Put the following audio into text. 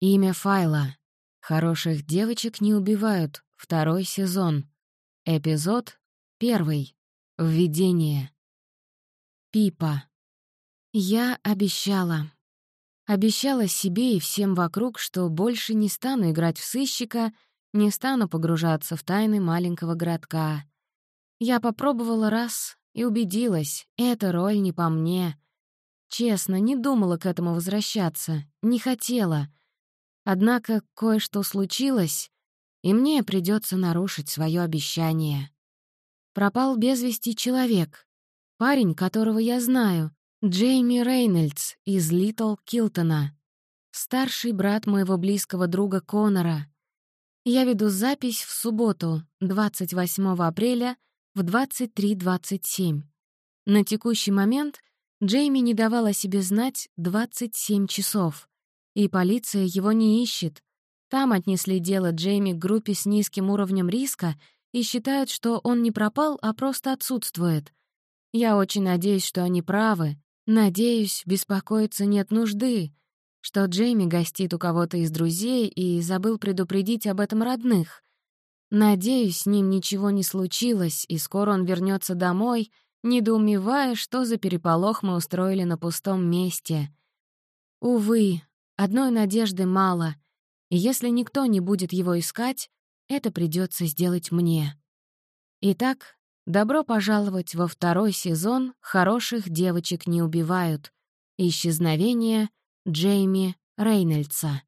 Имя файла. Хороших девочек не убивают. Второй сезон. Эпизод первый. Введение. Пипа. Я обещала. Обещала себе и всем вокруг, что больше не стану играть в сыщика, не стану погружаться в тайны маленького городка. Я попробовала раз и убедилась, эта роль не по мне. Честно, не думала к этому возвращаться, не хотела — Однако кое-что случилось, и мне придется нарушить свое обещание. Пропал без вести человек. Парень, которого я знаю, Джейми Рейнольдс из Литл Килтона. Старший брат моего близкого друга Конора. Я веду запись в субботу, 28 апреля в 23.27. На текущий момент Джейми не давал о себе знать 27 часов. И полиция его не ищет. Там отнесли дело Джейми к группе с низким уровнем риска и считают, что он не пропал, а просто отсутствует. Я очень надеюсь, что они правы. Надеюсь, беспокоиться нет нужды, что Джейми гостит у кого-то из друзей и забыл предупредить об этом родных. Надеюсь, с ним ничего не случилось, и скоро он вернется домой, недоумевая, что за переполох мы устроили на пустом месте. Увы, Одной надежды мало, и если никто не будет его искать, это придется сделать мне. Итак, добро пожаловать во второй сезон «Хороших девочек не убивают» исчезновение Джейми Рейнольдса.